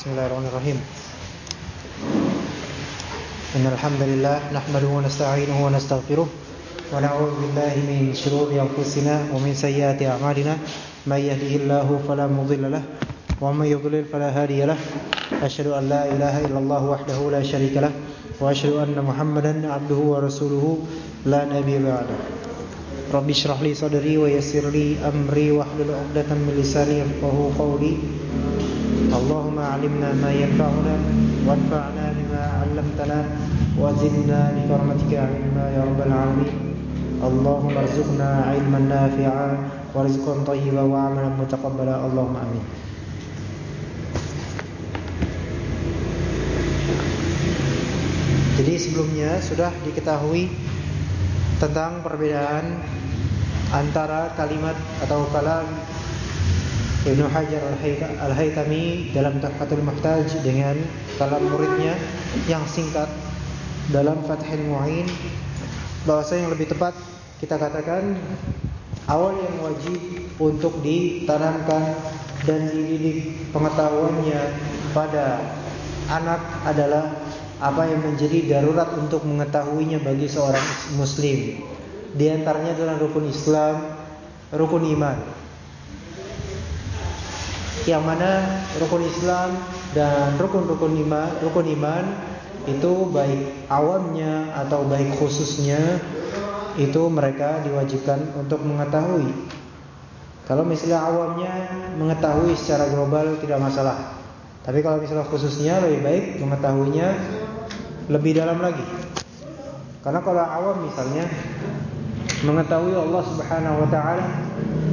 بسم الله الرحمن الرحيم. إن الحمد لله نحمده ونستعينه ونستغفره ونعوذ بالله من شرور أنفسنا ومن سيئات أعمالنا. من يهده الله فلا مضل له ومن يضلل فلا هادي له. أشهد أن لا إله إلا الله وحده لا شريك له وأشهد أن محمدا عبده ورسوله لا نبي بعده. رب اشرح لي صدري ويسر لي أمري واحلل عقدة من لساني يفقهوا قولي. Wanfa'na bima 'allamtana wa zidna bi rahmatika 'ilma ya rabbal 'alamin. Allahumma arzuqna 'ilman nafi'a wa rizqan thayyiban wa 'amalan mutaqabbala. Allahumma amin. Jadi sebelumnya sudah diketahui tentang perbedaan antara kalimat atau kalam Ibnu Hajar Al-Haytami dalam Tuhfatul Muhtaj dengan kalam muridnya yang singkat dalam Fathul Mu'in bahasa yang lebih tepat kita katakan awal yang wajib untuk ditanamkan dan dididik pengetahuannya pada anak adalah apa yang menjadi darurat untuk mengetahuinya bagi seorang muslim. Di antaranya adalah rukun Islam, rukun iman. Yang mana rukun Islam dan rukun-rukun iman, rukun iman itu baik awamnya atau baik khususnya itu mereka diwajibkan untuk mengetahui. Kalau misalnya awamnya mengetahui secara global tidak masalah. Tapi kalau misalnya khususnya lebih baik mengetahuinya lebih dalam lagi. Karena kalau awam misalnya mengetahui Allah Subhanahu wa taala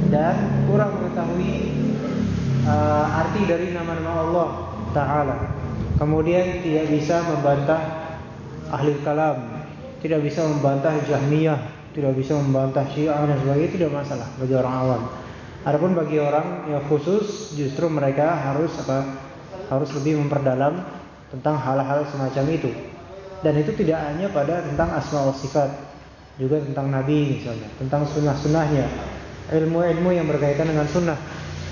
dan kurang mengetahui uh, arti dari nama-nama Allah taala. Kemudian tidak bisa membantah ahli kalam, tidak bisa membantah Jahmiyah, tidak bisa membantah Syiah dan sebagainya tidak masalah bagi orang awam. Adapun bagi orang yang khusus justru mereka harus apa? Harus lebih memperdalam tentang hal-hal semacam itu. Dan itu tidak hanya pada tentang asma wa sifat, juga tentang nabi misalnya, tentang sunnah-sunnahnya, ilmu-ilmu yang berkaitan dengan sunnah.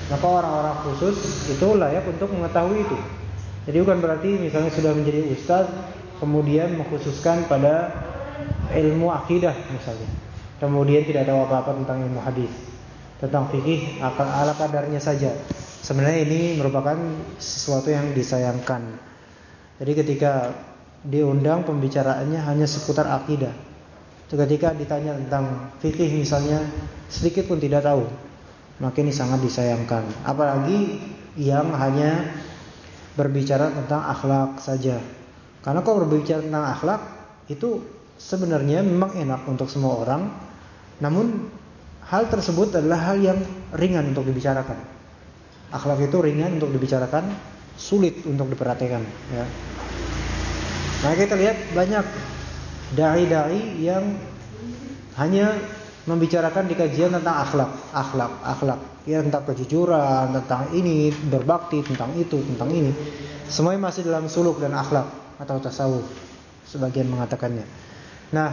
Maka orang-orang khusus itu layak untuk mengetahui itu. Jadi bukan berarti misalnya sudah menjadi ustaz kemudian mengkhususkan pada ilmu akidah misalnya. Kemudian tidak tahu apa-apa tentang ilmu hadis, tentang fikih ala kadarnya saja. Sebenarnya ini merupakan sesuatu yang disayangkan. Jadi ketika diundang pembicaraannya hanya seputar akidah. Ketika ditanya tentang fikih misalnya sedikit pun tidak tahu, maka ini sangat disayangkan. Apalagi yang hanya berbicara tentang akhlak saja. Karena kalau berbicara tentang akhlak itu sebenarnya memang enak untuk semua orang, namun hal tersebut adalah hal yang ringan untuk dibicarakan. Akhlak itu ringan untuk dibicarakan, sulit untuk diperhatikan. Ya. Nah kita lihat banyak dai-dai yang hanya membicarakan di kajian tentang akhlak, akhlak, akhlak. Ya tentang kejujuran, tentang ini, berbakti, tentang itu, tentang ini. Semuanya masih dalam suluk dan akhlak atau tasawuf. Sebagian mengatakannya. Nah,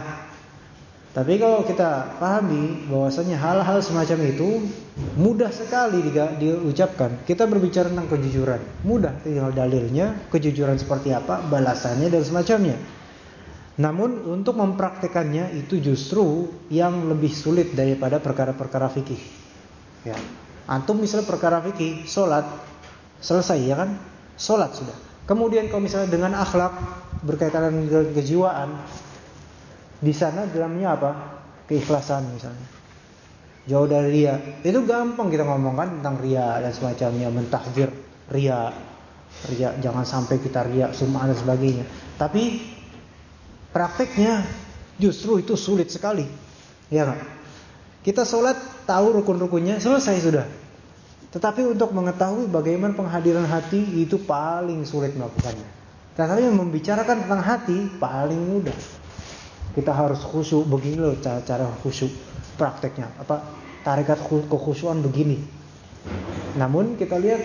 tapi kalau kita pahami bahwasanya hal-hal semacam itu mudah sekali diucapkan. Kita berbicara tentang kejujuran, mudah tinggal dalilnya, kejujuran seperti apa, balasannya dan semacamnya. Namun untuk mempraktekannya itu justru yang lebih sulit daripada perkara-perkara fikih. Ya. Antum misalnya perkara fikih, solat selesai ya kan? Solat sudah. Kemudian kalau misalnya dengan akhlak berkaitan dengan kejiwaan, di sana dalamnya apa? Keikhlasan misalnya. Jauh dari ria. Itu gampang kita ngomongkan tentang ria dan semacamnya, mentahdir ria. Ria jangan sampai kita ria, sum'ah dan sebagainya. Tapi prakteknya justru itu sulit sekali. Ya kan? Kita sholat tahu rukun-rukunnya selesai sudah. Tetapi untuk mengetahui bagaimana penghadiran hati itu paling sulit melakukannya. Tetapi membicarakan tentang hati paling mudah. Kita harus khusyuk begini loh cara, cara khusyuk prakteknya. Apa tarikat kekhusyuan begini. Namun kita lihat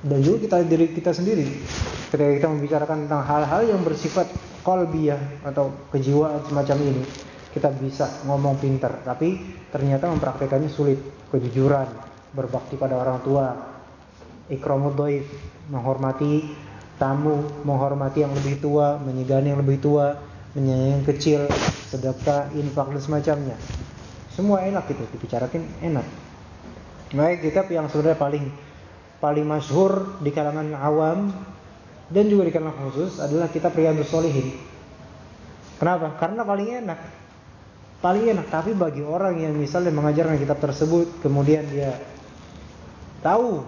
dan juga kita diri kita sendiri ketika kita membicarakan tentang hal-hal yang bersifat kolbiyah atau kejiwaan semacam ini kita bisa ngomong pinter tapi ternyata mempraktekannya sulit kejujuran berbakti pada orang tua ikramud dhaif menghormati tamu, menghormati yang lebih tua, menyegani yang lebih tua, menyayangi yang kecil, sedekah, infak dan semacamnya. Semua enak itu dibicarakan enak. Baik kitab yang sebenarnya paling paling masyhur di kalangan awam dan juga di kalangan khusus adalah kitab Riyadhus Shalihin. Kenapa? Karena paling enak. Paling enak, tapi bagi orang yang misalnya mengajarkan kitab tersebut kemudian dia tahu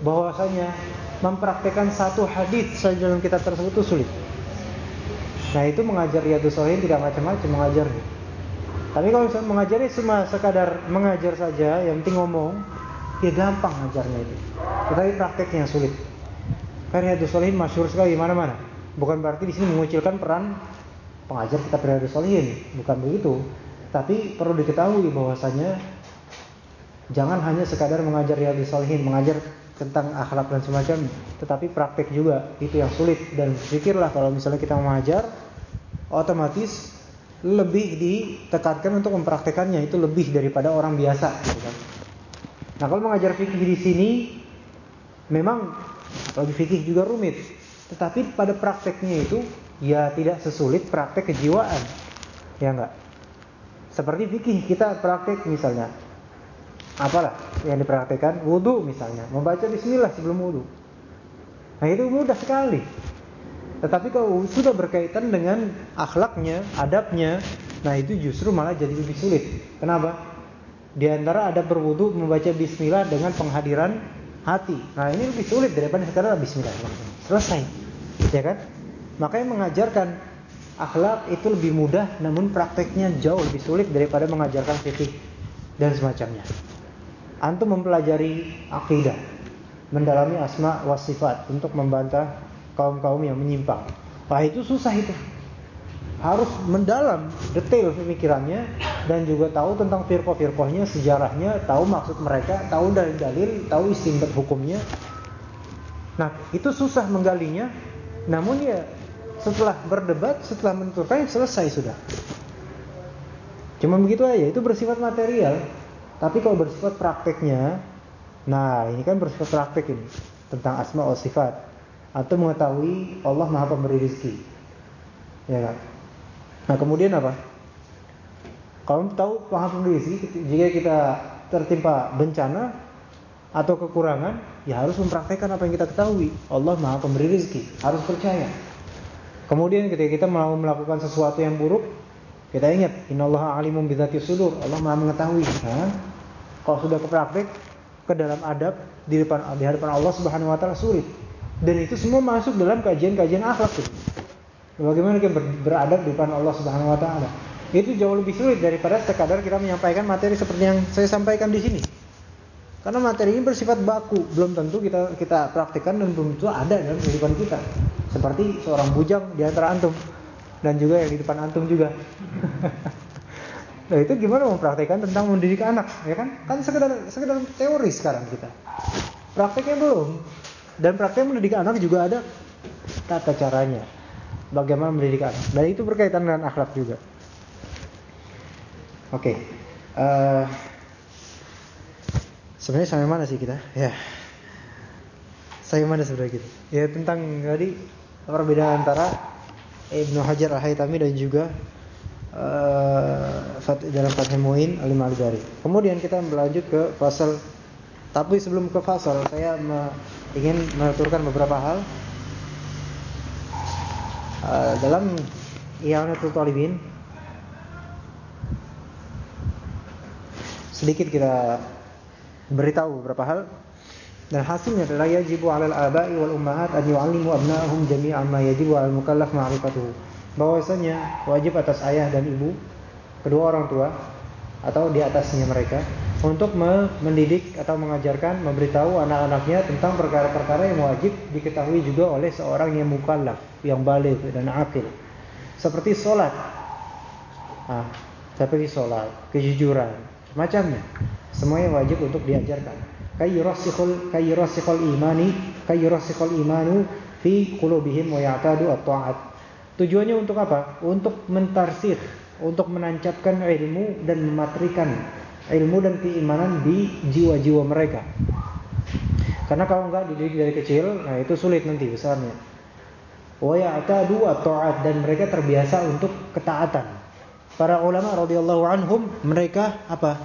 bahwasanya mempraktekkan satu hadis saja dalam kitab tersebut itu sulit. Nah itu mengajar Riyadus Shalihin tidak macam-macam mengajarnya. Tapi kalau misalnya mengajarnya cuma sekadar mengajar saja, yang penting ngomong, ya gampang ngajarnya itu. Tetapi prakteknya sulit. Karena Riyadus Shalihin masyhur sekali di mana-mana. Bukan berarti di sini mengucilkan peran pengajar kitab Riyadus Shalihin, bukan begitu. Tapi perlu diketahui bahwasanya jangan hanya sekadar mengajar Riyadus Shalihin, mengajar tentang akhlak dan semacam, tetapi praktek juga itu yang sulit dan pikirlah kalau misalnya kita mengajar otomatis lebih ditekankan untuk mempraktekannya itu lebih daripada orang biasa gitu kan. Nah, kalau mengajar fikih di sini memang apalagi fikih juga rumit, tetapi pada prakteknya itu ya tidak sesulit praktek kejiwaan. Ya enggak? Seperti fikih kita praktek misalnya. Apalah yang dipraktekkan? Wudhu misalnya. Membaca bismillah sebelum wudhu nah itu mudah sekali. Tetapi kalau sudah berkaitan dengan akhlaknya adabnya nah itu justru malah jadi lebih sulit. Kenapa? Di antara adab berwudhu membaca bismillah dengan penghadiran hati. Nah ini lebih sulit daripada sekadar bismillah. Selesai. Ya kan? Makanya mengajarkan akhlak itu lebih mudah namun prakteknya jauh lebih sulit daripada mengajarkan fikih dan semacamnya. Antum mempelajari akidah, mendalami asma wa sifat untuk membantah kaum-kaum yang menyimpang. Wah itu susah itu. Harus mendalam detail pemikirannya dan juga tahu tentang firqah-firqahnya, sejarahnya, tahu maksud mereka, tahu dalil-dalil, tahu istimbat hukumnya. Nah, itu susah menggalinya. Namun ya setelah berdebat, setelah menentukan selesai sudah. Cuma begitu aja, itu bersifat material. Tapi kalau bersifat prakteknya, nah ini kan bersifat praktek ini tentang asma wa sifat atau mengetahui Allah Maha Pemberi rezeki. Ya kan? Nah, kemudian apa? Kalau tahu Maha Pemberi jika kita tertimpa bencana atau kekurangan, ya harus mempraktekkan apa yang kita ketahui. Allah Maha Pemberi rezeki, harus percaya. Kemudian ketika kita mau melakukan sesuatu yang buruk, kita ingat, innallaha bidzati sudur. Allah Maha mengetahui. Nah, kalau sudah ke praktek ke dalam adab di depan di hadapan Allah Subhanahu wa taala sulit. Dan itu semua masuk dalam kajian-kajian akhlak itu. Bagaimana kita beradab di depan Allah Subhanahu wa taala. Itu jauh lebih sulit daripada sekadar kita menyampaikan materi seperti yang saya sampaikan di sini. Karena materi ini bersifat baku, belum tentu kita kita praktikkan dan belum tentu ada dalam kehidupan kita. Seperti seorang bujang di antara antum dan juga yang di depan antum juga. Nah itu gimana mempraktekkan tentang mendidik anak, ya kan? Kan sekedar sekedar teori sekarang kita. Prakteknya belum. Dan praktek mendidik anak juga ada tata caranya. Bagaimana mendidik anak. Dan itu berkaitan dengan akhlak juga. Oke. Okay. Uh, eh, sebenarnya sampai mana sih kita? Ya. Saya mana sebenarnya kita? Ya tentang tadi perbedaan antara Ibnu Hajar Al-Haytami dan juga uh, dalam Fathul Muin Alim al Kemudian kita berlanjut ke pasal tapi sebelum ke pasal saya ingin menuturkan beberapa hal uh, dalam I'anatul Talibin. Sedikit kita beritahu beberapa hal. Dan hasilnya adalah yajibu 'alal aba'i wal ummahat an yu'allimu abna'ahum jami'an ma yajibu 'alal mukallaf ma'rifatuhu. Bahwasanya wajib atas ayah dan ibu kedua orang tua atau di atasnya mereka untuk mendidik atau mengajarkan, memberitahu anak-anaknya tentang perkara-perkara yang wajib diketahui juga oleh seorang yang mukallaf, yang balik dan akil. Seperti sholat, ah, seperti sholat, kejujuran, macamnya. Semuanya wajib untuk diajarkan. Kayyurasikhul kayyurasikhul imani, kayyurasikhul imanu fi qulubihim wa ya'tadu at-ta'at. Tujuannya untuk apa? Untuk mentarsih, untuk menancapkan ilmu dan mematrikan ilmu dan keimanan di jiwa-jiwa mereka. Karena kalau enggak dididik dari kecil, nah itu sulit nanti besarnya. Wa ya'tadu at-ta'at dan mereka terbiasa untuk ketaatan. Para ulama radhiyallahu anhum mereka apa?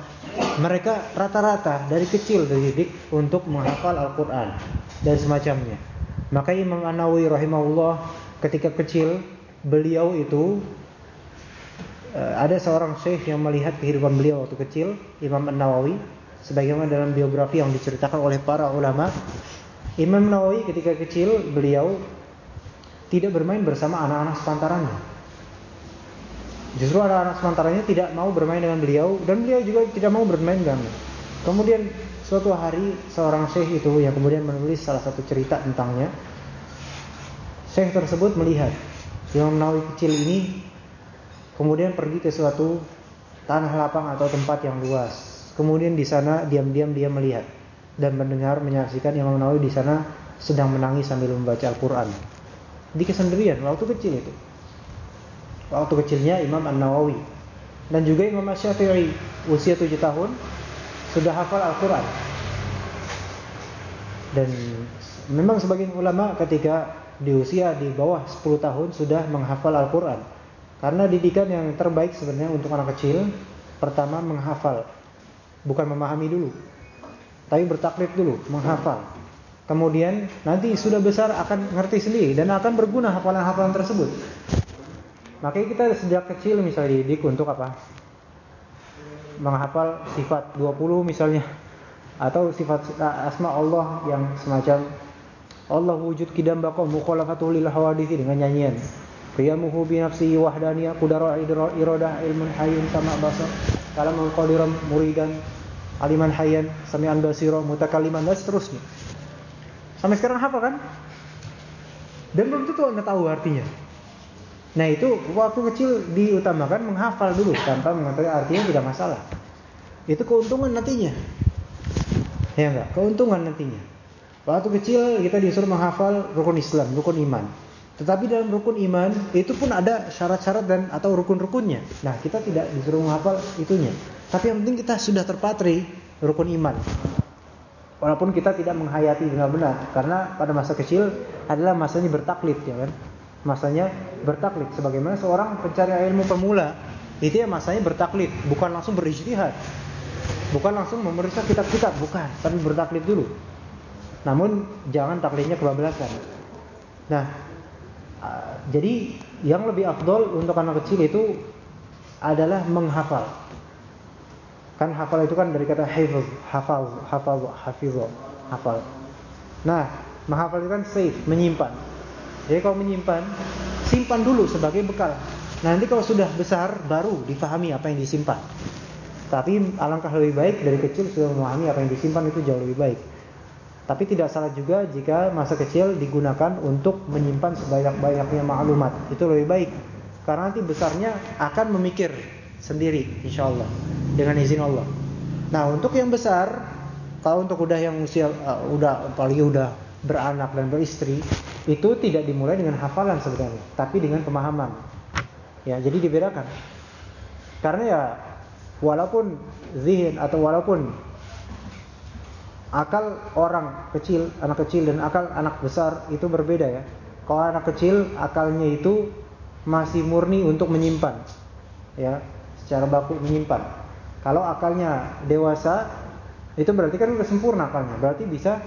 Mereka rata-rata dari kecil dididik untuk menghafal Al-Qur'an dan semacamnya. Maka Imam An-Nawawi rahimahullah ketika kecil beliau itu ada seorang syekh yang melihat kehidupan beliau waktu kecil, Imam An-Nawawi, sebagaimana dalam biografi yang diceritakan oleh para ulama. Imam Nawawi ketika kecil beliau tidak bermain bersama anak-anak sepantarannya. Justru anak-anak sepantarannya tidak mau bermain dengan beliau dan beliau juga tidak mau bermain dengannya. Kemudian suatu hari seorang syekh itu yang kemudian menulis salah satu cerita tentangnya. Syekh tersebut melihat Imam Nawawi kecil ini kemudian pergi ke suatu tanah lapang atau tempat yang luas. Kemudian di sana diam-diam dia melihat dan mendengar menyaksikan Imam Nawawi di sana sedang menangis sambil membaca Al-Qur'an. Di kesendirian waktu kecil itu waktu kecilnya Imam An-Nawawi dan juga Imam Syafi'i usia 7 tahun sudah hafal Al-Quran dan memang sebagian ulama ketika di usia di bawah 10 tahun sudah menghafal Al-Quran karena didikan yang terbaik sebenarnya untuk anak kecil pertama menghafal bukan memahami dulu tapi bertaklid dulu menghafal kemudian nanti sudah besar akan ngerti sendiri dan akan berguna hafalan-hafalan tersebut Makanya kita sejak kecil misalnya didik untuk apa? Menghafal sifat 20 misalnya atau sifat asma Allah yang semacam Allah wujud kidam baqa mukhalafatul lil hawadithi dengan nyanyian. Bi nafsihi wahdaniyah qudara iradah ilmun hayyun sama basar kalaman qadiran muridan aliman hayyan sami'an basira mutakalliman dan seterusnya. Sampai sekarang hafal kan? Dan belum tentu Anda tahu artinya. Nah itu waktu kecil diutamakan menghafal dulu tanpa mengetahui artinya tidak masalah. Itu keuntungan nantinya. Ya enggak? Keuntungan nantinya. Waktu kecil kita disuruh menghafal rukun Islam, rukun iman. Tetapi dalam rukun iman itu pun ada syarat-syarat dan atau rukun-rukunnya. Nah kita tidak disuruh menghafal itunya. Tapi yang penting kita sudah terpatri rukun iman. Walaupun kita tidak menghayati benar-benar karena pada masa kecil adalah masanya bertaklid ya kan? Masanya bertaklid. Sebagaimana seorang pencari ilmu pemula itu ya masanya bertaklid. Bukan langsung berijtihad. Bukan langsung memeriksa kitab-kitab. Bukan. Tapi bertaklid dulu. Namun jangan taklidnya kebablasan. Nah jadi yang lebih afdol untuk anak kecil itu adalah menghafal kan hafal itu kan dari kata hafal hafal hafal hafiz hafal nah menghafal itu kan safe menyimpan jadi kalau menyimpan, simpan dulu sebagai bekal. Nanti kalau sudah besar baru dipahami apa yang disimpan. Tapi alangkah lebih baik dari kecil sudah memahami apa yang disimpan itu jauh lebih baik. Tapi tidak salah juga jika masa kecil digunakan untuk menyimpan sebanyak-banyaknya maklumat. Itu lebih baik. Karena nanti besarnya akan memikir sendiri insya Allah dengan izin Allah. Nah, untuk yang besar, kalau untuk udah yang usia uh, udah apalagi udah beranak dan beristri, itu tidak dimulai dengan hafalan sebenarnya, tapi dengan pemahaman. Ya, jadi dibedakan. Karena ya walaupun zihin atau walaupun akal orang kecil, anak kecil dan akal anak besar itu berbeda ya. Kalau anak kecil akalnya itu masih murni untuk menyimpan. Ya, secara baku menyimpan. Kalau akalnya dewasa itu berarti kan sudah sempurna akalnya, berarti bisa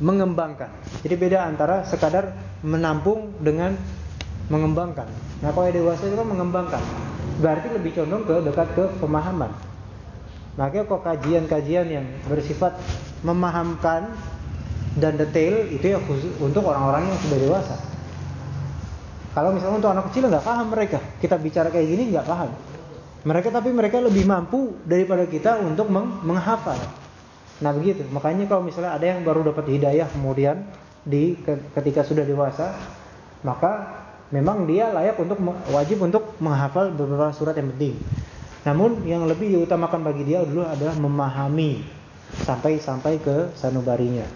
mengembangkan. Jadi beda antara sekadar menampung dengan mengembangkan. Nah, kalau dewasa itu kan mengembangkan. Berarti lebih condong ke dekat ke pemahaman. Makanya kok kajian-kajian yang bersifat memahamkan dan detail itu ya khusus untuk orang-orang yang sudah dewasa. Kalau misalnya untuk anak kecil nggak paham mereka, kita bicara kayak gini nggak paham. Mereka tapi mereka lebih mampu daripada kita untuk menghafal. Nah begitu, makanya kalau misalnya ada yang baru dapat hidayah kemudian di ketika sudah dewasa, maka memang dia layak untuk wajib untuk menghafal beberapa surat yang penting. Namun yang lebih diutamakan bagi dia dulu adalah memahami sampai sampai ke sanubarinya.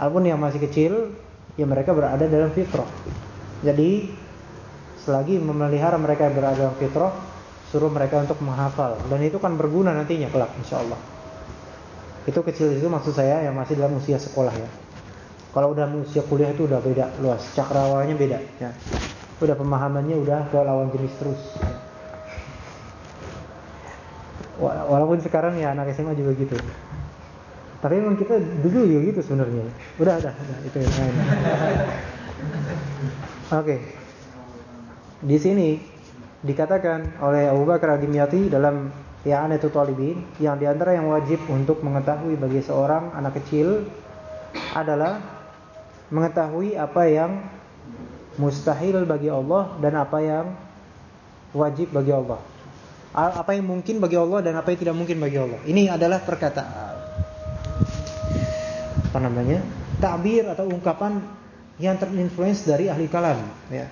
Walaupun yang masih kecil, ya mereka berada dalam fitrah. Jadi selagi memelihara mereka yang berada dalam fitrah, suruh mereka untuk menghafal dan itu kan berguna nantinya kelak insyaallah. Itu kecil itu maksud saya yang masih dalam usia sekolah ya. Kalau udah usia kuliah itu udah beda luas, cakrawalanya beda ya. Udah pemahamannya udah ke lawan jenis terus. Ya. Walaupun sekarang ya anak SMA juga gitu. Tapi memang kita dulu juga gitu sebenarnya. Udah, udah, udah itu yang lain. Oke. Okay. Di sini dikatakan oleh Abu Bakar Ad-Dimyati dalam Ya'anatu Talibin yang di antara yang wajib untuk mengetahui bagi seorang anak kecil adalah mengetahui apa yang mustahil bagi Allah dan apa yang wajib bagi Allah. Apa yang mungkin bagi Allah dan apa yang tidak mungkin bagi Allah. Ini adalah perkataan apa namanya? takbir atau ungkapan yang terinfluence dari ahli kalam, ya.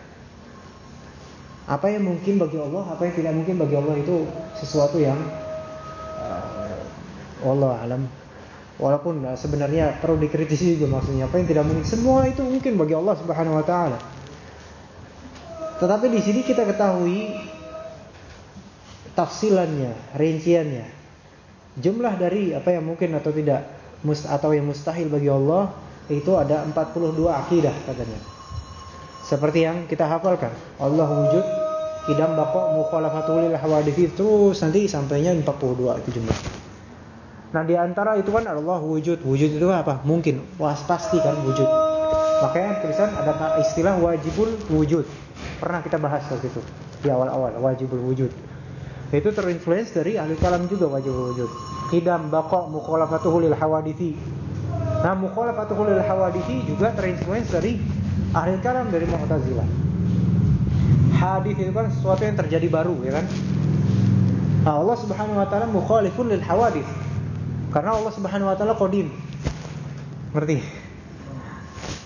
Apa yang mungkin bagi Allah, apa yang tidak mungkin bagi Allah itu sesuatu yang uh, Allah alam Walaupun nah, sebenarnya perlu dikritisi juga maksudnya apa yang tidak mungkin semua itu mungkin bagi Allah Subhanahu wa taala. Tetapi di sini kita ketahui tafsilannya, rinciannya. Jumlah dari apa yang mungkin atau tidak atau yang mustahil bagi Allah itu ada 42 akidah katanya. Seperti yang kita hafalkan, Allah wujud, idam baqa mukhalafatul hawadits terus nanti sampainya 42 itu jumlah. Nah di antara itu kan Allah wujud. Wujud itu apa? Mungkin. Was pasti kan wujud. Makanya tulisan ada istilah wajibul wujud. Pernah kita bahas waktu itu di awal-awal wajibul wujud. Itu terinfluence dari ahli kalam juga wajibul wujud. Hidam baqa mukhalafatuhu lil hawadithi. Nah mukhalafatuhu lil hawadithi juga terinfluence dari ahli kalam dari Mu'tazilah. Hadis itu kan sesuatu yang terjadi baru ya kan? Nah, Allah Subhanahu wa taala mukhalifun lil hawadith karena Allah Subhanahu wa taala qadim. Ngerti?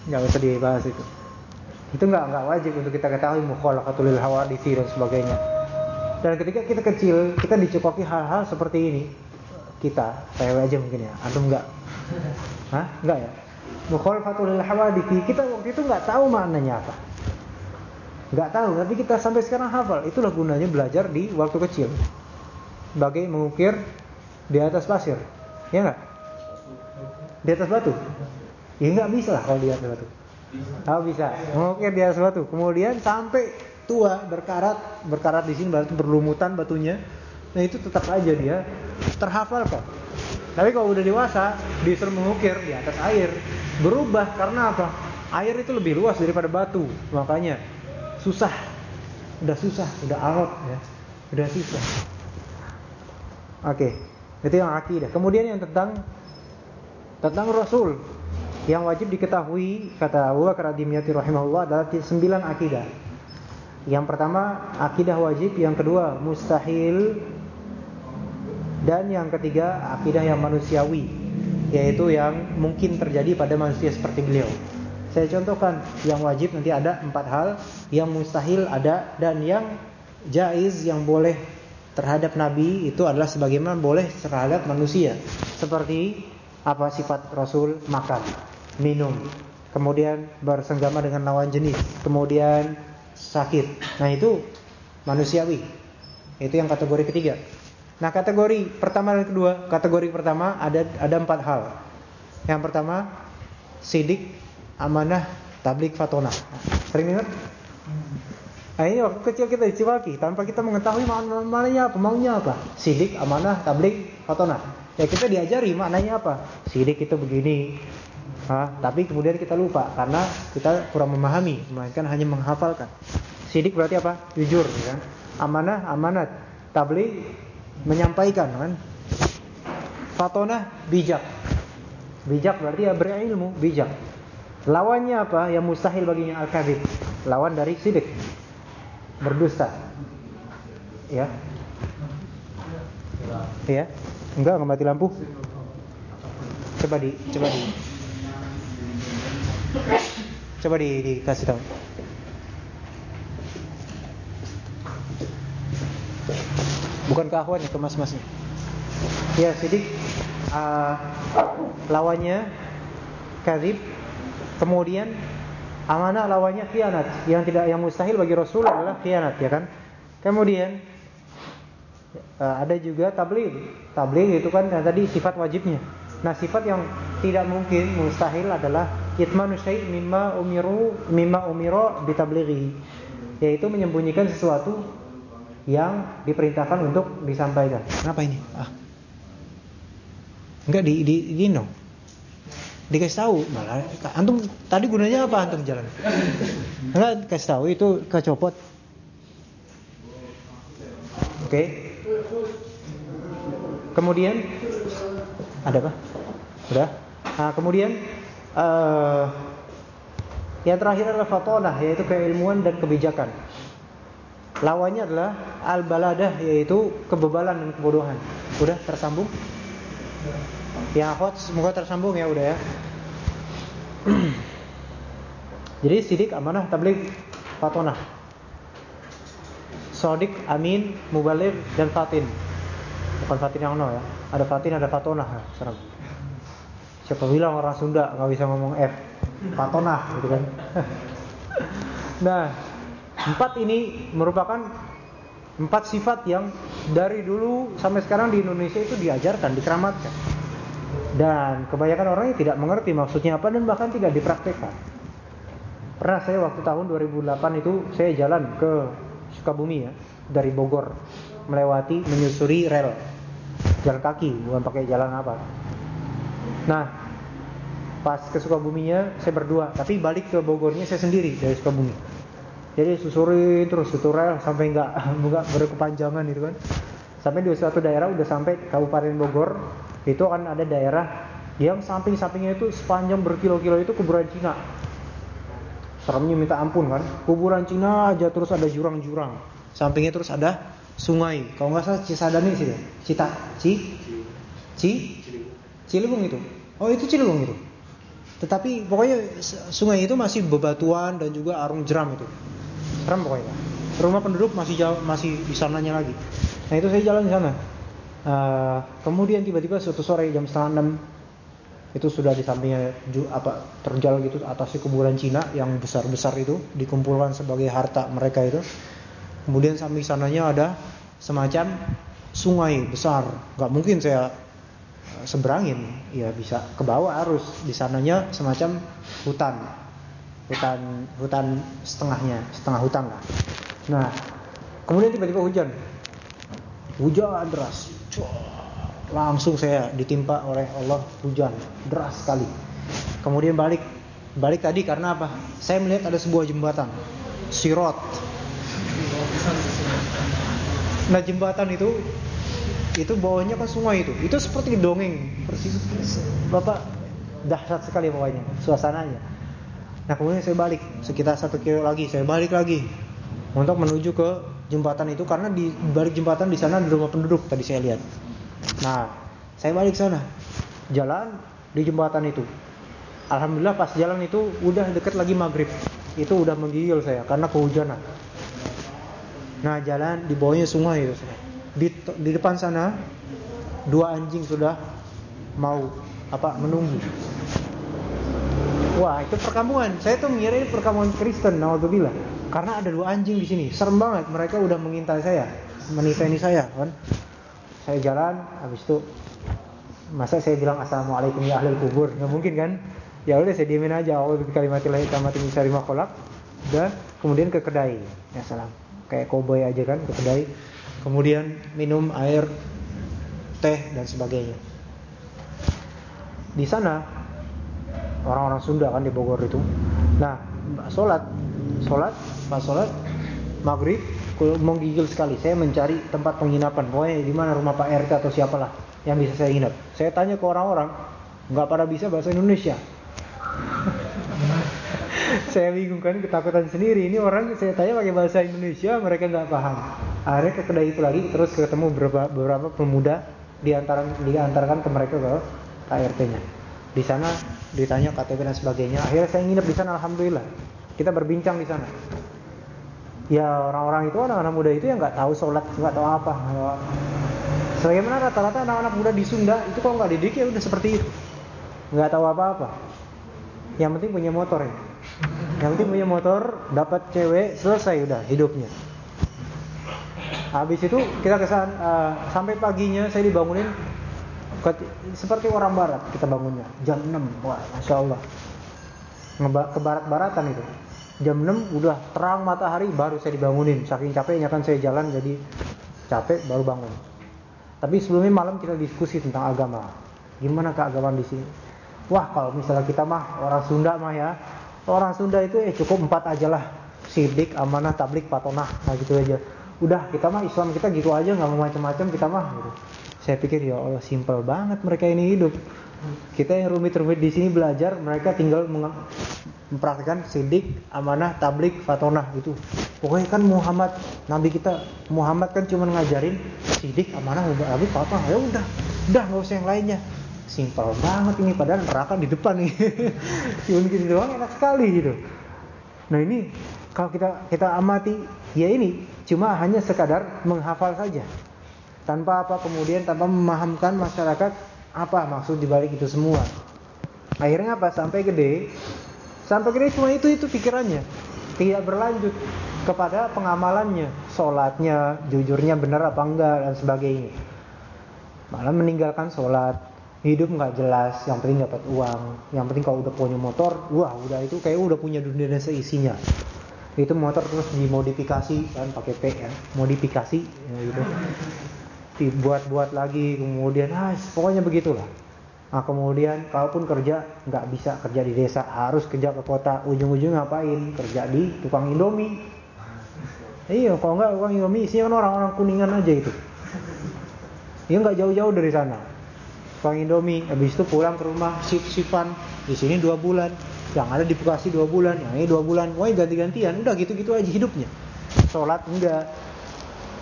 Enggak usah dibahas itu. Itu enggak enggak wajib untuk kita ketahui mukhalaqatul lil hawaditsi dan sebagainya. Dan ketika kita kecil, kita dicekoki hal-hal seperti ini. Kita, saya aja mungkin ya. Antum enggak? Hah? Enggak ya? Mukhalafatul lil hawaditsi, kita waktu itu enggak tahu maknanya apa. Enggak tahu, tapi kita sampai sekarang hafal. Itulah gunanya belajar di waktu kecil. Bagai mengukir di atas pasir. Ya enggak? Di atas batu? Ya enggak bisa lah kalau di atas batu. Oh bisa. Mungkin di atas batu. Kemudian sampai tua berkarat, berkarat di sini berarti berlumutan batunya. Nah itu tetap aja dia terhafal kok. Tapi kalau udah dewasa, disuruh mengukir di atas air, berubah karena apa? Air itu lebih luas daripada batu, makanya susah. Udah susah, udah alot ya. Udah susah. Oke. Itu yang akidah. Kemudian yang tentang tentang Rasul yang wajib diketahui kata Abu Bakar Ad-Dimyati rahimahullah adalah sembilan akidah. Yang pertama akidah wajib, yang kedua mustahil dan yang ketiga akidah yang manusiawi yaitu yang mungkin terjadi pada manusia seperti beliau. Saya contohkan yang wajib nanti ada empat hal, yang mustahil ada dan yang jaiz yang boleh terhadap nabi itu adalah sebagaimana boleh terhadap manusia. Seperti apa sifat Rasul makan, minum, kemudian bersenggama dengan lawan jenis, kemudian sakit. Nah, itu manusiawi. Itu yang kategori ketiga. Nah, kategori pertama dan kedua, kategori pertama ada ada empat hal. Yang pertama, sidik, amanah, tablik, fatona. Sering dengar? Nah ini waktu kecil kita dicibaki tanpa kita mengetahui maknanya apa, maunya apa. Sidik, amanah, tablik, fatona. Ya kita diajari maknanya apa. Sidik itu begini. Hah? Tapi kemudian kita lupa karena kita kurang memahami, melainkan hanya menghafalkan. Sidik berarti apa? Jujur, ya kan? Amanah, amanat. Tablik menyampaikan, kan? Fatona bijak. Bijak berarti ya berilmu, bijak. Lawannya apa? Yang mustahil baginya al-kadzib. Lawan dari sidik berdusta. Ya. Ya. Enggak, enggak mati lampu. Coba di coba di Coba di dikasih tahu. Bukan ke Ahwan ke mas-masnya. Ya, sidik uh, lawannya kadhib kemudian Amanah lawannya khianat. Yang tidak yang mustahil bagi Rasul adalah khianat, ya kan? Kemudian uh, ada juga tabligh. Tabligh itu kan yang tadi sifat wajibnya. Nah, sifat yang tidak mungkin mustahil adalah kitmanu syai' mimma umiru mimma umiro bitablighi yaitu menyembunyikan sesuatu yang diperintahkan untuk disampaikan. Kenapa ini? Ah. Enggak di di, di no. Dikasih tahu malah antum tadi gunanya apa antum jalan? Enggak kasih tahu itu kecopot. Oke. Okay. Kemudian ada apa? Sudah. Nah, kemudian uh, yang terakhir adalah fatonah yaitu keilmuan dan kebijakan. Lawannya adalah al-baladah yaitu kebebalan dan kebodohan. Udah tersambung? Ya hot semoga tersambung ya udah ya. Jadi sidik amanah tabligh fatonah. Sodik, amin, mubaligh dan fatin. Bukan fatin yang no ya. Ada fatin, ada fatonah. Ya. Siapa bilang orang Sunda nggak bisa ngomong F, fatonah gitu kan? nah, empat ini merupakan empat sifat yang dari dulu sampai sekarang di Indonesia itu diajarkan, dikeramatkan. Dan kebanyakan orang yang tidak mengerti maksudnya apa dan bahkan tidak dipraktekkan. Pernah saya waktu tahun 2008 itu saya jalan ke Sukabumi ya, dari Bogor melewati menyusuri rel jalan kaki, bukan pakai jalan apa. Nah, pas ke Sukabuminya saya berdua, tapi balik ke Bogornya saya sendiri dari Sukabumi. Jadi susuri terus itu rel sampai enggak enggak berkepanjangan itu kan. Sampai di suatu daerah udah sampai Kabupaten Bogor, itu kan ada daerah yang samping-sampingnya itu sepanjang berkilo-kilo itu kuburan Cina. Seremnya minta ampun kan. Kuburan Cina aja terus ada jurang-jurang. Sampingnya terus ada sungai. Kalau nggak salah Cisadane sih, Cita, Ci, Ci, Ciliwung itu. Oh itu Ciliwung itu. Tetapi pokoknya sungai itu masih bebatuan dan juga arung jeram itu. Serem pokoknya. Rumah penduduk masih jauh, masih di sananya lagi. Nah itu saya jalan di sana. Uh, kemudian tiba-tiba suatu sore jam setengah enam itu sudah di sampingnya apa terjal gitu atas kuburan Cina yang besar-besar itu dikumpulkan sebagai harta mereka itu. Kemudian samping sananya ada semacam sungai besar. Gak mungkin saya seberangin, ya bisa ke bawah arus. Di sananya semacam hutan, hutan hutan setengahnya, setengah hutan lah. Nah, kemudian tiba-tiba hujan, hujan deras. Langsung saya ditimpa oleh Allah hujan deras sekali. Kemudian balik, balik tadi karena apa? Saya melihat ada sebuah jembatan, sirot Nah jembatan itu itu bawahnya kan sungai itu. Itu seperti dongeng persis. Bapak dahsyat sekali pokoknya suasananya. Nah kemudian saya balik sekitar satu kilo lagi, saya balik lagi untuk menuju ke jembatan itu karena di balik jembatan di sana ada rumah penduduk tadi saya lihat. Nah saya balik sana, jalan di jembatan itu. Alhamdulillah pas jalan itu udah deket lagi maghrib, itu udah menggigil saya karena kehujanan. Nah jalan di bawahnya sungai itu. Di, di depan sana dua anjing sudah mau apa menunggu. Wah itu perkampungan. Saya tuh mengira ini perkampungan Kristen. Naudzubillah. Karena ada dua anjing di sini. Serem banget. Mereka udah mengintai saya, meniteni saya, kan? Saya jalan, habis itu masa saya bilang assalamualaikum ya ahli kubur? Nggak mungkin kan? Ya udah saya diemin aja. Allah kalimatillah tamati misari kolak dan kemudian ke kedai. Ya salam kayak koboi aja kan ke kedai. Kemudian minum air, teh dan sebagainya. Di sana orang-orang Sunda kan di Bogor itu. Nah, sholat, sholat, pas sholat maghrib menggigil sekali. Saya mencari tempat penginapan. Pokoknya di mana rumah Pak RT atau siapalah yang bisa saya inap. Saya tanya ke orang-orang, nggak pada bisa bahasa Indonesia saya bingung kan ketakutan sendiri. Ini orang saya tanya pakai bahasa Indonesia, mereka nggak paham. Akhirnya ke kedai itu lagi, terus ketemu beberapa, beberapa pemuda diantar diantarkan ke mereka ke KRT-nya. Di sana ditanya KTP dan sebagainya. Akhirnya saya nginep di sana, alhamdulillah. Kita berbincang di sana. Ya orang-orang itu anak-anak muda itu yang nggak tahu sholat, nggak tahu apa. Sebagaimana rata-rata anak-anak muda di Sunda itu kalau nggak didik ya udah seperti itu, nggak tahu apa-apa. Yang penting punya motor ya. Yang penting punya motor, dapat cewek, selesai udah hidupnya. Habis itu kita kesan uh, sampai paginya saya dibangunin seperti orang barat kita bangunnya jam 6. Wah, Masya Allah. Ke barat-baratan itu. Jam 6 udah terang matahari baru saya dibangunin. Saking capeknya kan saya jalan jadi capek baru bangun. Tapi sebelumnya malam kita diskusi tentang agama. Gimana keagamaan di sini? Wah, kalau misalnya kita mah orang Sunda mah ya. Orang Sunda itu eh cukup empat aja lah. Sidik, amanah, tablik, patonah. Nah gitu aja. Udah, kita mah Islam kita gitu aja nggak mau macam-macam kita mah gitu. Saya pikir ya Allah simpel banget mereka ini hidup. Kita yang rumit-rumit di sini belajar, mereka tinggal mempraktikkan sidik, amanah, tablik, fatonah itu. Pokoknya kan Muhammad, Nabi kita Muhammad kan cuma ngajarin sidik, amanah, tablik, fatonah. Ya udah, udah nggak usah yang lainnya. Simpel banget ini padahal neraka di depan nih. cuma gitu doang enak sekali gitu. Nah ini kalau kita kita amati ya ini cuma hanya sekadar menghafal saja tanpa apa kemudian tanpa memahamkan masyarakat apa maksud dibalik itu semua. Akhirnya apa? Sampai gede, sampai gede cuma itu itu pikirannya, tidak berlanjut kepada pengamalannya, sholatnya, jujurnya benar apa enggak dan sebagainya. Malah meninggalkan sholat, hidup nggak jelas, yang penting dapat uang, yang penting kalau udah punya motor, wah udah itu kayak udah punya dunia dan seisinya. Itu motor terus dimodifikasi kan pakai P ya modifikasi ya gitu. Dibuat-buat lagi kemudian ah pokoknya begitulah. Nah kemudian kalaupun kerja nggak bisa kerja di desa. Harus kerja ke kota. Ujung-ujung ngapain? Kerja di tukang indomie. Iya kalau nggak tukang indomie isinya kan orang-orang kuningan aja itu. Ya nggak jauh-jauh dari sana tukang indomie habis itu pulang ke rumah sip-sipan di sini dua bulan yang ada di Bekasi dua bulan yang ini dua bulan pokoknya ganti-gantian udah gitu-gitu aja hidupnya sholat enggak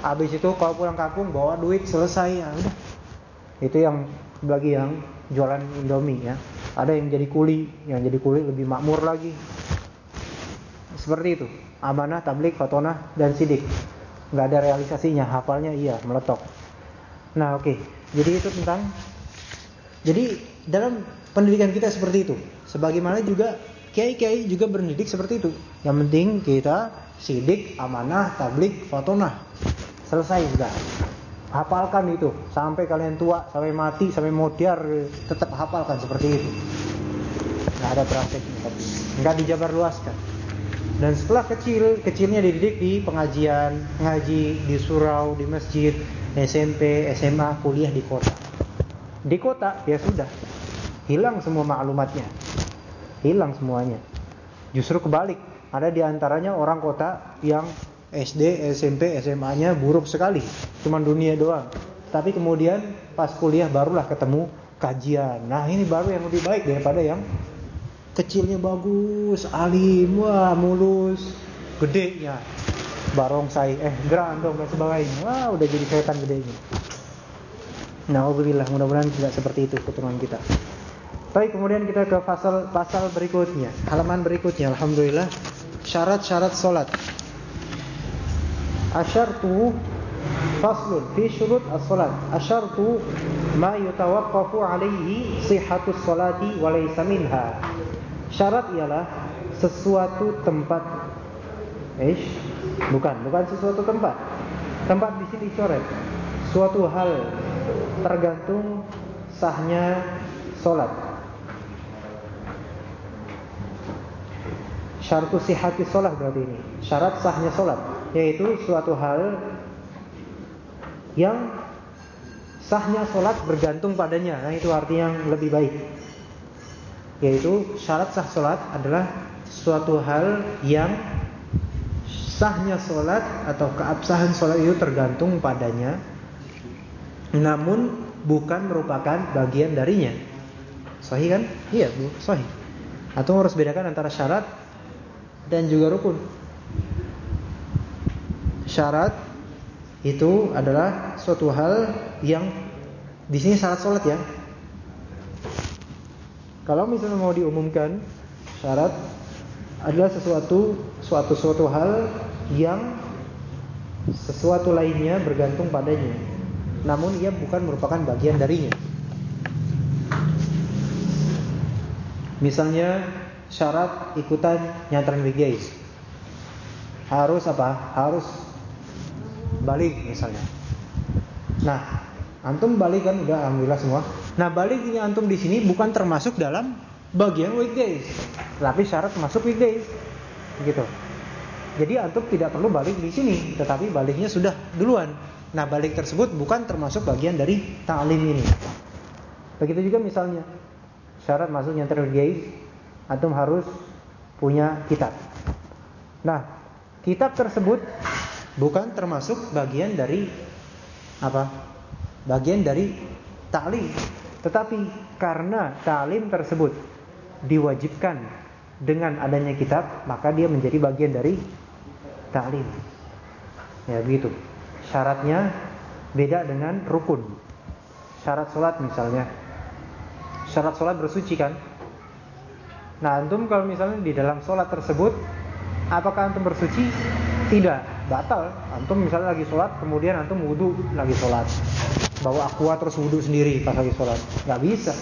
Habis itu kalau pulang kampung bawa duit selesai ya udah. Itu yang bagi yang jualan Indomie ya. Ada yang jadi kuli, yang jadi kuli lebih makmur lagi. Seperti itu. Amanah, tablik, fatonah dan sidik. Nggak ada realisasinya, hafalnya iya, meletok. Nah, oke. Okay. Jadi itu tentang jadi dalam pendidikan kita seperti itu. Sebagaimana juga kiai-kiai juga berdidik seperti itu. Yang penting kita sidik, amanah, tablik, fatonah. Selesai sudah. Hafalkan itu sampai kalian tua, sampai mati, sampai modiar tetap hafalkan seperti itu. Nggak ada prakteknya tapi nggak dijabar luaskan. Dan setelah kecil, kecilnya dididik di pengajian, ngaji di surau, di masjid, SMP, SMA, kuliah di kota. Di kota ya sudah hilang semua maklumatnya, hilang semuanya. Justru kebalik, ada di antaranya orang kota yang SD, SMP, SMA-nya buruk sekali, cuma dunia doang. Tapi kemudian pas kuliah barulah ketemu kajian. Nah ini baru yang lebih baik daripada yang kecilnya bagus, alim, wah mulus, gedenya barongsai, eh gerandong dan sebagainya. Wah udah jadi setan gedenya. Nah, alhamdulillah mudah-mudahan tidak seperti itu keturunan kita. Baik, kemudian kita ke pasal pasal berikutnya, halaman berikutnya. Alhamdulillah, syarat-syarat solat. Asyartu faslun fi syurut as-salat. Asyartu ma yutawaqqafu alaihi sihhatus salati wa laysa minha. Syarat ialah sesuatu tempat Eish, bukan, bukan sesuatu tempat. Tempat di sini coret. Suatu hal tergantung sahnya solat. Syartu sihati solat berarti ini. Syarat sahnya solat yaitu suatu hal yang sahnya solat bergantung padanya. Nah itu artinya yang lebih baik. Yaitu syarat sah solat adalah suatu hal yang sahnya solat atau keabsahan solat itu tergantung padanya, namun bukan merupakan bagian darinya. Sahih kan? Iya, bu, sahih. Atau harus bedakan antara syarat dan juga rukun. Syarat itu adalah suatu hal yang di sini syarat sholat ya. Kalau misalnya mau diumumkan syarat adalah sesuatu suatu suatu hal yang sesuatu lainnya bergantung padanya. Namun ia bukan merupakan bagian darinya. Misalnya syarat ikutan nyantren guys. Harus apa? Harus balik misalnya. Nah, Antum balik kan udah alhamdulillah semua. Nah, baliknya antum di sini bukan termasuk dalam bagian weekdays, tapi syarat masuk weekdays. Gitu. Jadi antum tidak perlu balik di sini, tetapi baliknya sudah duluan. Nah, balik tersebut bukan termasuk bagian dari ta'lim ini. Begitu juga misalnya syarat masuknya weekdays, antum harus punya kitab. Nah, kitab tersebut bukan termasuk bagian dari apa? Bagian dari ta'lim. Tetapi karena ta'lim tersebut diwajibkan dengan adanya kitab, maka dia menjadi bagian dari ta'lim. Ya, begitu. Syaratnya beda dengan rukun. Syarat sholat misalnya. Syarat sholat bersuci kan? Nah, antum kalau misalnya di dalam sholat tersebut, apakah antum bersuci? Tidak, batal. Antum misalnya lagi sholat, kemudian antum wudhu lagi sholat. Bawa aqua terus wudhu sendiri pas lagi sholat. Nggak bisa.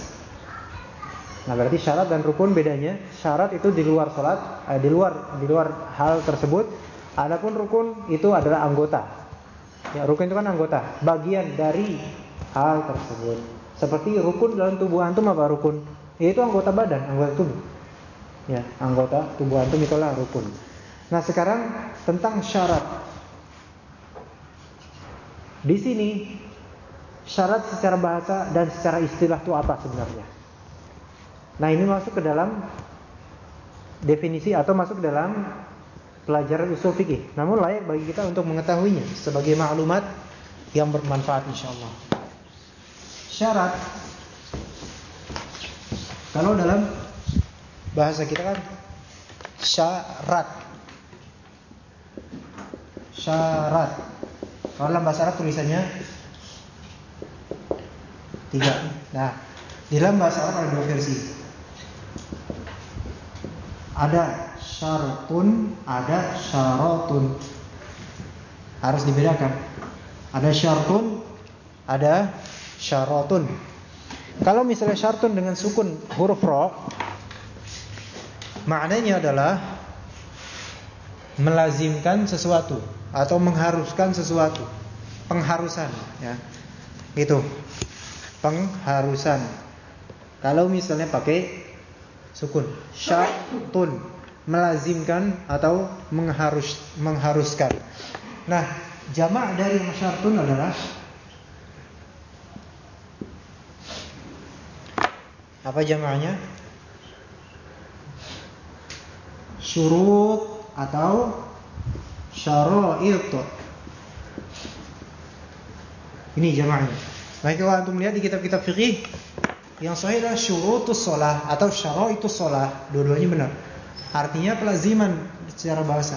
Nah berarti syarat dan rukun bedanya. Syarat itu di luar sholat, eh, di luar di luar hal tersebut. Adapun rukun itu adalah anggota. Ya rukun itu kan anggota, bagian dari hal tersebut. Seperti rukun dalam tubuh antum apa rukun? Itu anggota badan, anggota tubuh. Ya, anggota tubuh antum itulah rukun. Nah sekarang tentang syarat. Di sini syarat secara bahasa dan secara istilah itu apa sebenarnya? Nah ini masuk ke dalam definisi atau masuk ke dalam pelajaran usul fikih. Namun layak bagi kita untuk mengetahuinya sebagai maklumat yang bermanfaat insyaallah. Syarat kalau dalam bahasa kita kan syarat syarat. Kalau dalam bahasa Arab tulisannya tiga. Nah, di dalam bahasa Arab ada dua versi. Ada syaratun, ada syaratun. Harus dibedakan. Ada syaratun, ada syaratun. Kalau misalnya syaratun dengan sukun huruf ro, maknanya adalah melazimkan sesuatu atau mengharuskan sesuatu. Pengharusan ya. Itu. Pengharusan. Kalau misalnya pakai sukun, syartun melazimkan atau mengharus mengharuskan. Nah, jamak dari syartun adalah apa jamaknya? Syurut atau syara'it. Ini jamaknya. Baik kalau antum lihat di kitab-kitab fikih yang sahih adalah syurutus shalah atau syara'itus shalah. Dua-duanya benar. Artinya pelaziman secara bahasa.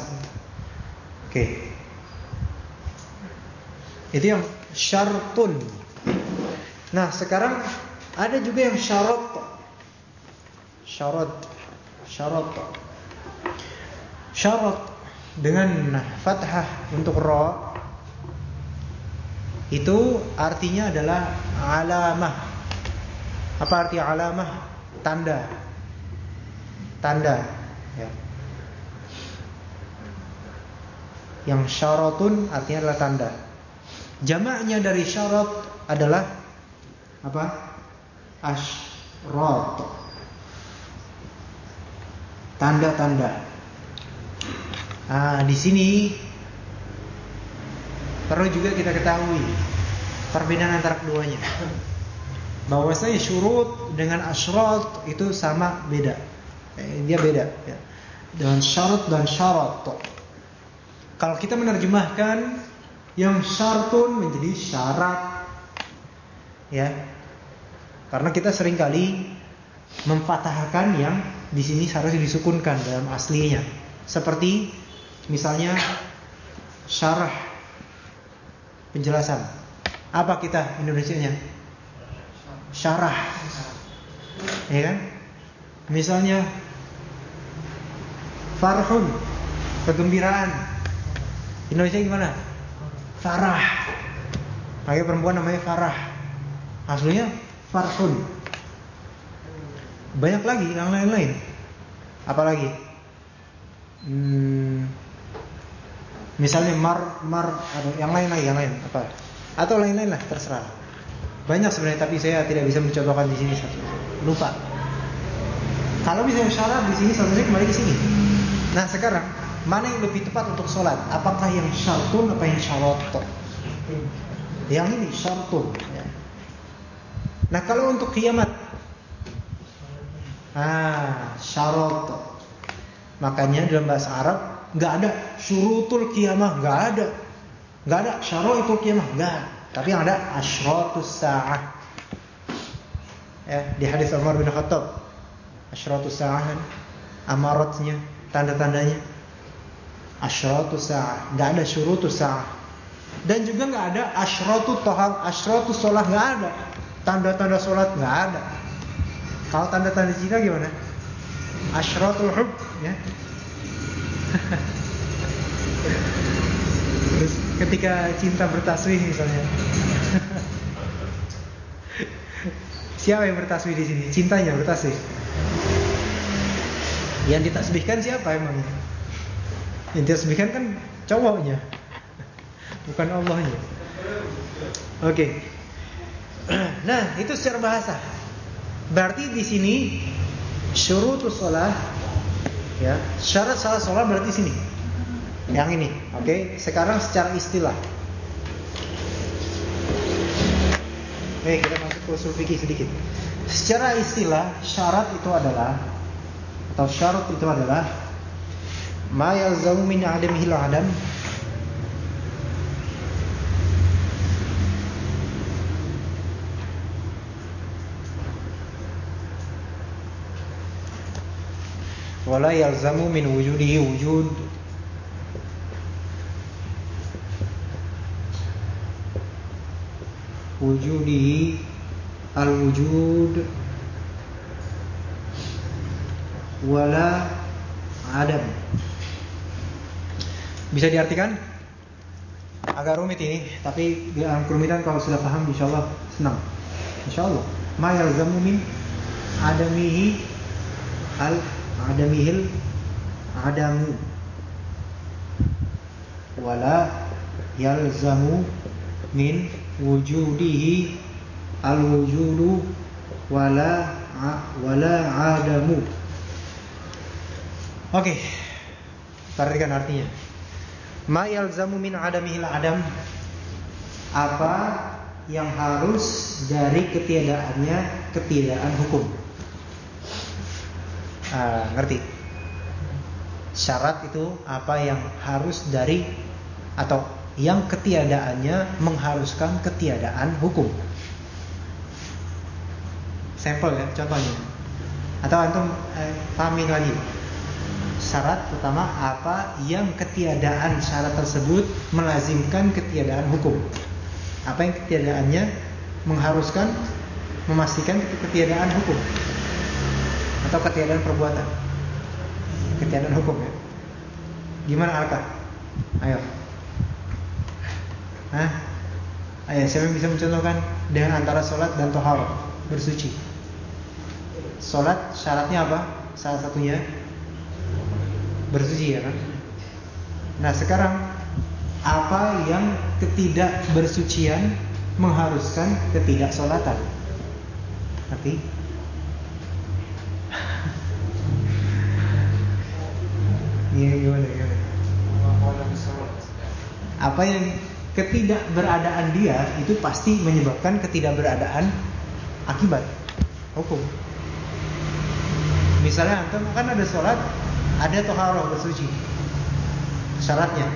Oke. Itu yang syartun. Nah, sekarang ada juga yang syarat. Syarat. Syarat. Syarat dengan fathah untuk ro itu artinya adalah alamah. Apa arti alamah? Tanda. Tanda, ya. Yang syaratun artinya adalah tanda. Jamaknya dari syarat adalah apa? Asyrat. Tanda-tanda. Nah, di sini perlu juga kita ketahui perbedaan antara keduanya. Bahwasanya syurut dengan asyrat itu sama beda. Eh, dia beda ya. Dengan syarat dan syarat. Kalau kita menerjemahkan yang syartun menjadi syarat ya. Karena kita sering kali memfatahkan yang di sini harus disukunkan dalam aslinya. Seperti Misalnya syarah penjelasan. Apa kita Indonesia-nya? Syarah. Ya kan? Misalnya farhun, kegembiraan. Indonesia gimana? Farah. Pakai perempuan namanya Farah. Aslinya farhun. Banyak lagi yang lain-lain. Apalagi? Hmm, Misalnya mar mar atau yang lain lagi yang lain apa? Atau lain-lain lah terserah. Banyak sebenarnya tapi saya tidak bisa mencontohkan di sini satu. Lupa. Kalau misalnya syarat di sini seharusnya kembali ke sini. Nah sekarang mana yang lebih tepat untuk sholat? Apakah yang syartun apa yang syarat? Yang ini syartun. Ya. Nah kalau untuk kiamat, ah syarat. Makanya dalam bahasa Arab nggak ada syurutul kiamah, nggak ada, nggak ada syaraitul kiamah, nggak. Tapi yang ada asyratus sa'ah. Ya, di hadis Umar bin Khattab. Asyratus sa'ah amaratnya, tanda-tandanya. Asyratus sa'ah, nggak ada syurutus sa'ah. Dan juga nggak ada asyratu tohal, asyratu sholat nggak ada. Tanda-tanda sholat nggak ada. Kalau tanda-tanda cinta gimana? Asyratul hub, ya. Terus ketika cinta bertasbih misalnya. siapa yang bertasbih di sini? Cintanya bertasbih. Yang ditasbihkan siapa emangnya? Yang ditasbihkan kan cowoknya. Bukan Allahnya. Oke. Okay. Nah, itu secara bahasa. Berarti di sini syurutus shalah ya, syarat salah sholat berarti sini. Yang ini, oke. Okay? Sekarang secara istilah. Oke, kita masuk ke sedikit. Secara istilah, syarat itu adalah atau syarat itu adalah ma yalzamu min adamihil adam wala yalzamu min wujudihi wujud. Wujudihi al-wujud wala adam. Bisa diartikan? Agak rumit ini tapi dalam kerumitan kalau sudah paham insyaallah senang. Insyaallah. Ma yalzamu min adamihi al adamihil adamu. Wala yalzamu min wujudihi al wujudu wala wala adamu Oke. Okay. Perhatikan artinya. Ma yalzamu min adamihil adam apa yang harus dari ketiadaannya ketiadaan hukum. Ah, ngerti? Syarat itu apa yang harus dari atau yang ketiadaannya mengharuskan ketiadaan hukum. Sampel ya, contohnya. Atau antum eh, pahami lagi. Syarat pertama apa yang ketiadaan syarat tersebut melazimkan ketiadaan hukum. Apa yang ketiadaannya mengharuskan memastikan ketiadaan hukum atau ketiadaan perbuatan. Ketiadaan hukum ya. Gimana Alka? Ayo. Hah? Ayo, siapa yang bisa mencontohkan dengan antara sholat dan tohar bersuci? Sholat syaratnya apa? Salah satunya bersuci ya kan? Nah sekarang apa yang ketidakbersucian mengharuskan ketidaksolatan? Ngerti? Iya gimana gimana? Apa yang ketidakberadaan dia itu pasti menyebabkan ketidakberadaan akibat hukum. Misalnya antum kan ada sholat, ada toharoh bersuci. Syaratnya.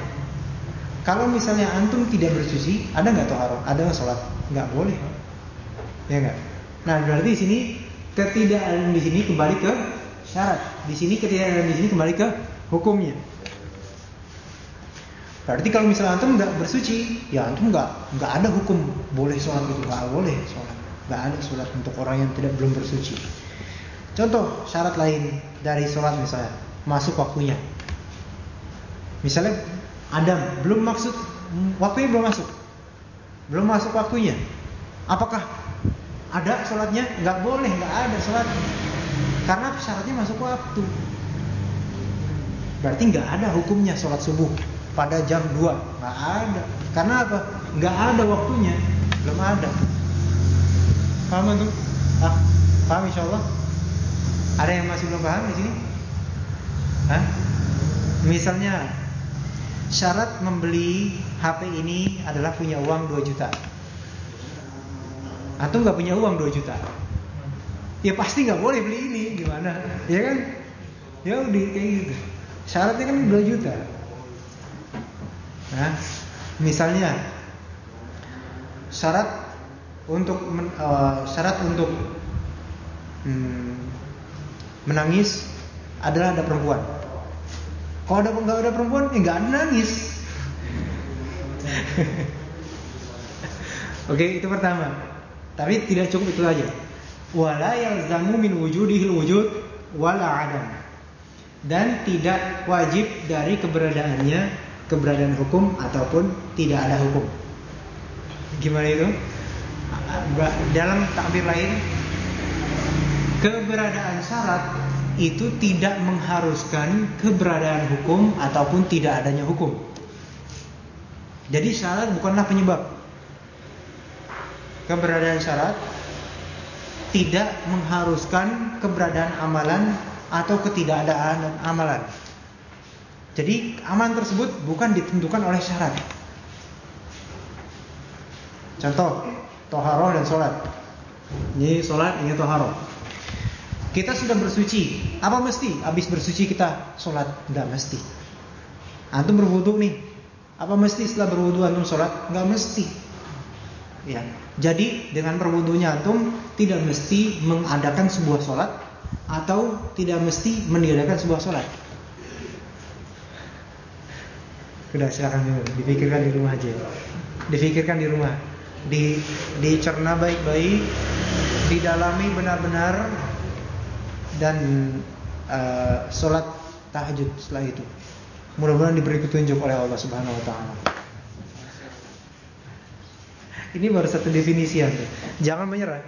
Kalau misalnya antum tidak bersuci, ada nggak toharoh? Ada nggak sholat? Nggak boleh. Ya nggak. Nah berarti di sini ketidakadaan di sini kembali ke syarat. Di sini ketidakadaan di sini kembali ke hukumnya. Berarti kalau misalnya antum nggak bersuci, ya antum nggak nggak ada hukum boleh sholat itu nggak boleh sholat, nggak ada sholat untuk orang yang tidak belum bersuci. Contoh syarat lain dari sholat misalnya masuk waktunya. Misalnya Adam belum maksud waktunya belum masuk, belum masuk waktunya. Apakah ada sholatnya? Nggak boleh, nggak ada sholat. Karena syaratnya masuk waktu. Berarti nggak ada hukumnya sholat subuh pada jam 2 nggak ada. Karena apa? Nggak ada waktunya, belum ada. Paham tuh? Ah, paham insya Allah? Ada yang masih belum paham di sini? Hah? Misalnya syarat membeli HP ini adalah punya uang 2 juta. Atau nggak punya uang 2 juta. Ya pasti nggak boleh beli ini, gimana? Ya kan? Ya udah kayak gitu. Syaratnya kan 2 juta. Nah, misalnya syarat untuk men, uh, syarat untuk hmm, menangis adalah ada perempuan. Kalau ada nggak ada perempuan, ya nggak nangis. Oke, itu pertama. Tapi tidak cukup itu aja. Wala yalzamu min wujudihil wujud wala adam. Dan tidak wajib dari keberadaannya keberadaan hukum ataupun tidak ada hukum. Gimana itu? Dalam takbir lain, keberadaan syarat itu tidak mengharuskan keberadaan hukum ataupun tidak adanya hukum. Jadi syarat bukanlah penyebab. Keberadaan syarat tidak mengharuskan keberadaan amalan atau ketidakadaan amalan. Jadi amalan tersebut bukan ditentukan oleh syarat. Contoh, toharoh dan sholat. Ini sholat, ini toharoh. Kita sudah bersuci. Apa mesti? Habis bersuci kita sholat? Enggak mesti. Antum berwudu nih. Apa mesti setelah berwudu antum sholat? Enggak mesti. Ya. Jadi dengan berwudunya antum tidak mesti mengadakan sebuah sholat atau tidak mesti meniadakan sebuah sholat. Sudah silakan dulu, dipikirkan di rumah aja. Dipikirkan di rumah. Di dicerna baik-baik, didalami benar-benar dan uh, sholat tahajud setelah itu. Mudah-mudahan diberi petunjuk oleh Allah Subhanahu wa taala. Ini baru satu definisi ya. Jangan menyerah.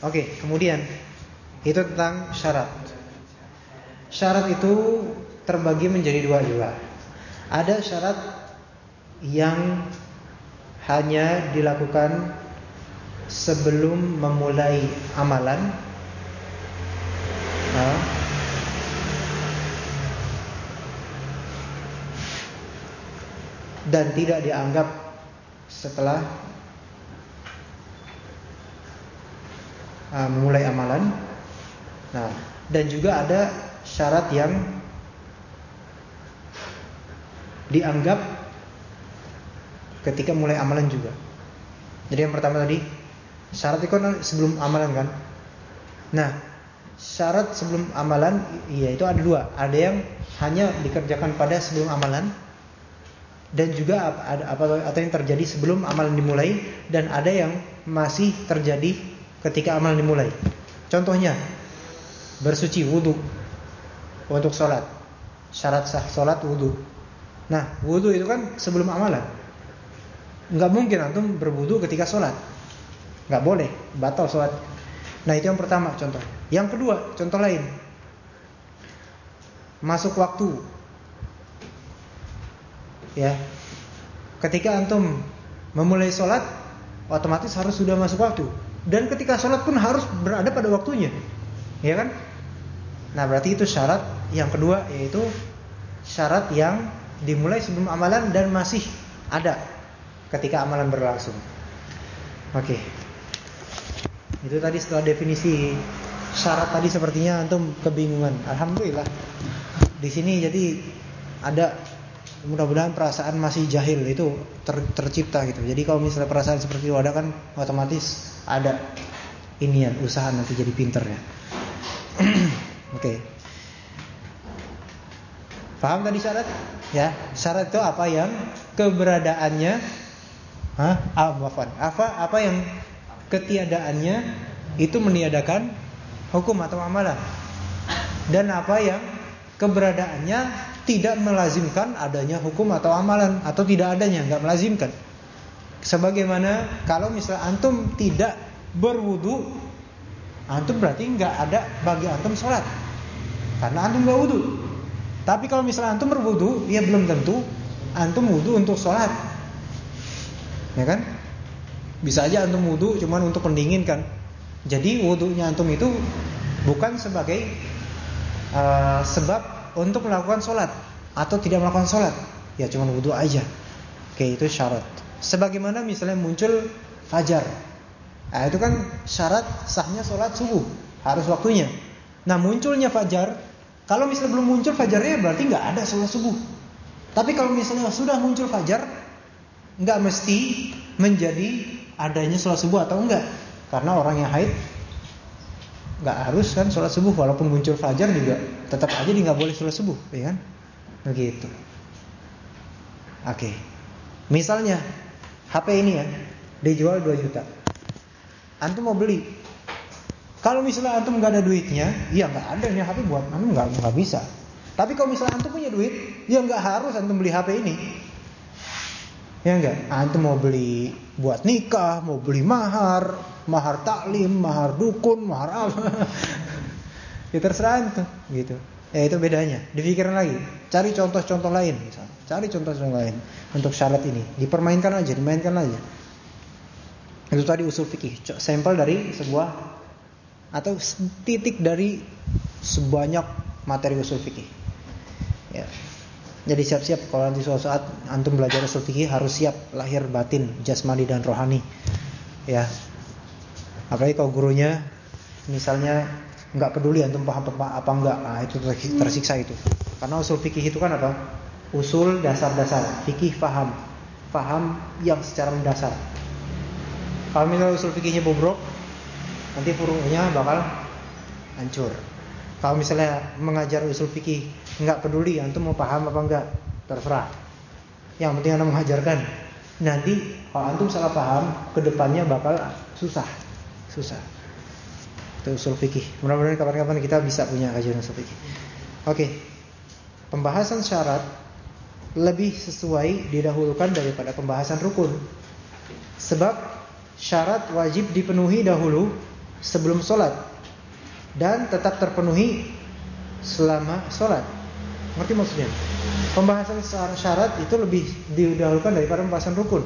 Oke, kemudian itu tentang syarat. Syarat itu terbagi menjadi dua juga. Ada syarat yang hanya dilakukan sebelum memulai amalan. Dan tidak dianggap setelah uh, memulai amalan. Nah, dan juga ada syarat yang dianggap ketika mulai amalan juga. Jadi yang pertama tadi syarat itu kan sebelum amalan kan. Nah, syarat sebelum amalan iya itu ada dua. Ada yang hanya dikerjakan pada sebelum amalan dan juga ada apa atau yang terjadi sebelum amalan dimulai dan ada yang masih terjadi ketika amalan dimulai. Contohnya bersuci wudhu untuk sholat. Syarat sah sholat wudhu. Nah, wudhu itu kan sebelum amalan. Nggak mungkin antum berwudhu ketika sholat. Nggak boleh, batal sholat. Nah itu yang pertama contoh. Yang kedua contoh lain. Masuk waktu. Ya. Ketika antum memulai sholat, otomatis harus sudah masuk waktu. Dan ketika sholat pun harus berada pada waktunya. Ya kan? Nah berarti itu syarat yang kedua yaitu syarat yang dimulai sebelum amalan dan masih ada ketika amalan berlangsung. Oke. Itu tadi setelah definisi syarat tadi sepertinya antum kebingungan. Alhamdulillah. Di sini jadi ada mudah-mudahan perasaan masih jahil itu ter, tercipta gitu. Jadi kalau misalnya perasaan seperti itu ada kan otomatis ada inian usaha nanti jadi pinter ya. Oke. Okay. Paham tadi syarat? Ya, syarat itu apa yang keberadaannya Hah? Ah, Apa apa yang ketiadaannya itu meniadakan hukum atau amalan. Dan apa yang keberadaannya tidak melazimkan adanya hukum atau amalan atau tidak adanya, nggak melazimkan. Sebagaimana kalau misalnya antum tidak berwudu, antum berarti nggak ada bagi antum sholat. Karena antum gak wudhu. Tapi kalau misalnya antum berwudhu, ya belum tentu antum wudhu untuk sholat. Ya kan? Bisa aja antum wudhu cuman untuk pendinginkan. Jadi wudhunya antum itu bukan sebagai uh, sebab untuk melakukan sholat atau tidak melakukan sholat. Ya cuman wudhu aja. Oke itu syarat. Sebagaimana misalnya muncul fajar. Nah, itu kan syarat sahnya sholat subuh harus waktunya. Nah munculnya fajar, kalau misalnya belum muncul fajarnya berarti nggak ada sholat subuh. Tapi kalau misalnya sudah muncul fajar, nggak mesti menjadi adanya sholat subuh atau enggak. Karena orang yang haid nggak harus kan sholat subuh walaupun muncul fajar juga tetap aja dia nggak boleh sholat subuh, ya kan? Begitu. Oke. Misalnya HP ini ya dijual 2 juta. Antum mau beli. Kalau misalnya antum nggak ada duitnya, ya nggak ada nih HP buat antum nggak nggak bisa. Tapi kalau misalnya antum punya duit, ya nggak harus antum beli HP ini. Ya enggak? Antum mau beli buat nikah, mau beli mahar, mahar taklim, mahar dukun, mahar apa. ya terserah antum gitu. Ya itu bedanya. Dipikirin lagi. Cari contoh-contoh lain misalnya. Cari contoh-contoh lain untuk syarat ini. Dipermainkan aja, dimainkan aja. Itu tadi usul fikih, sampel dari sebuah atau titik dari sebanyak materi usul fikih. Ya. Jadi siap-siap kalau nanti suatu saat antum belajar usul fikih harus siap lahir batin, jasmani dan rohani. Ya. Apalagi kalau gurunya misalnya nggak peduli antum paham apa, apa enggak, nah itu tersiksa itu. Karena usul fikih itu kan apa? Usul dasar-dasar, fikih paham. Paham yang secara mendasar. Kalau misalnya usul fikihnya bobrok, nanti furu'nya bakal hancur. Kalau misalnya mengajar usul fikih nggak peduli antum mau paham apa enggak, terserah. Yang penting anda mengajarkan. Nanti kalau antum salah paham, ke depannya bakal susah, susah. Itu usul fikih. Mudah-mudahan kapan-kapan kita bisa punya kajian usul fikih. Oke, pembahasan syarat lebih sesuai didahulukan daripada pembahasan rukun. Sebab syarat wajib dipenuhi dahulu sebelum sholat dan tetap terpenuhi selama sholat. Ngerti maksudnya? Pembahasan syarat itu lebih didahulukan daripada pembahasan rukun.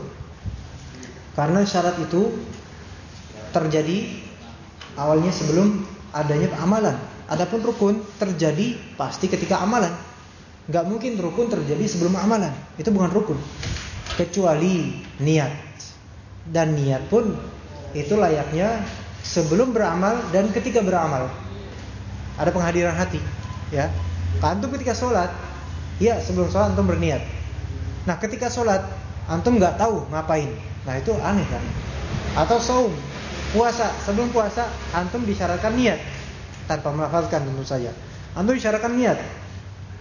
Karena syarat itu terjadi awalnya sebelum adanya amalan. Adapun rukun terjadi pasti ketika amalan. Gak mungkin rukun terjadi sebelum amalan. Itu bukan rukun. Kecuali niat. Dan niat pun itu layaknya sebelum beramal dan ketika beramal. Ada penghadiran hati, ya. Antum ketika sholat, ya sebelum sholat antum berniat. Nah ketika sholat, antum nggak tahu ngapain. Nah itu aneh kan? Atau saum, puasa sebelum puasa antum disyaratkan niat tanpa melafalkan tentu saja. Antum disyaratkan niat.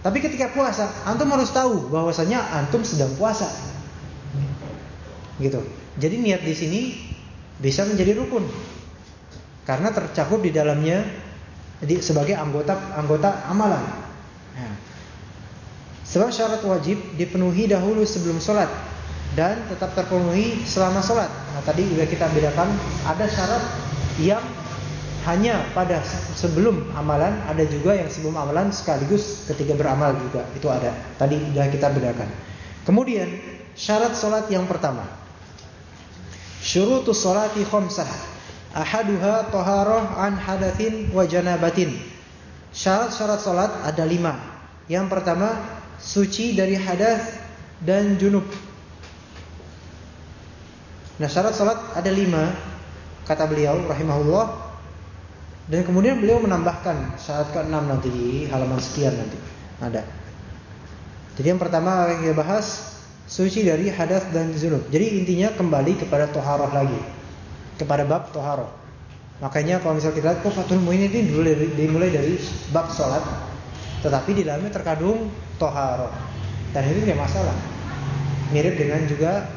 Tapi ketika puasa, antum harus tahu bahwasanya antum sedang puasa. Gitu. Jadi niat di sini bisa menjadi rukun karena tercakup di dalamnya sebagai anggota anggota amalan. Sebab syarat wajib dipenuhi dahulu sebelum sholat dan tetap terpenuhi selama sholat. Nah tadi juga kita bedakan ada syarat yang hanya pada sebelum amalan, ada juga yang sebelum amalan sekaligus ketika beramal juga itu ada. Tadi sudah kita bedakan. Kemudian syarat sholat yang pertama, syurutus sholati khamsah. Ahaduha toharoh an hadathin wa janabatin. Syarat-syarat salat ada lima. Yang pertama suci dari hadas dan junub. Nah syarat salat ada lima kata beliau rahimahullah. Dan kemudian beliau menambahkan syarat keenam nanti di halaman sekian nanti ada. Jadi yang pertama yang kita bahas suci dari hadas dan junub. Jadi intinya kembali kepada toharoh lagi kepada bab toharo. Makanya kalau misalnya kita lihat kok Fathul Muin ini dulu dimulai dari bab sholat, tetapi di dalamnya terkandung toharo. Dan ini tidak masalah. Mirip dengan juga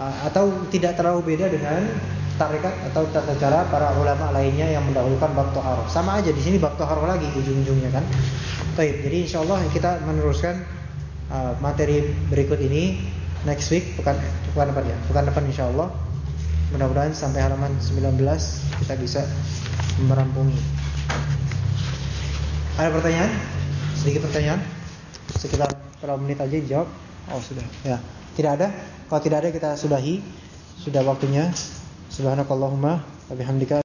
atau tidak terlalu beda dengan tarikat atau tata cara para ulama lainnya yang mendahulukan bab toharo. Sama aja di sini bab toharo lagi ujung-ujungnya kan. Taib. Jadi insya Allah kita meneruskan materi berikut ini next week pekan pekan depan ya. Pekan depan insya Allah. Mudah-mudahan sampai halaman 19 kita bisa merampungi. Ada pertanyaan? Sedikit pertanyaan? Sekitar berapa menit aja jawab. Oh sudah. Ya. Tidak ada? Kalau tidak ada kita sudahi. sudah waktunya. Subhanakallahumma wa bihamdika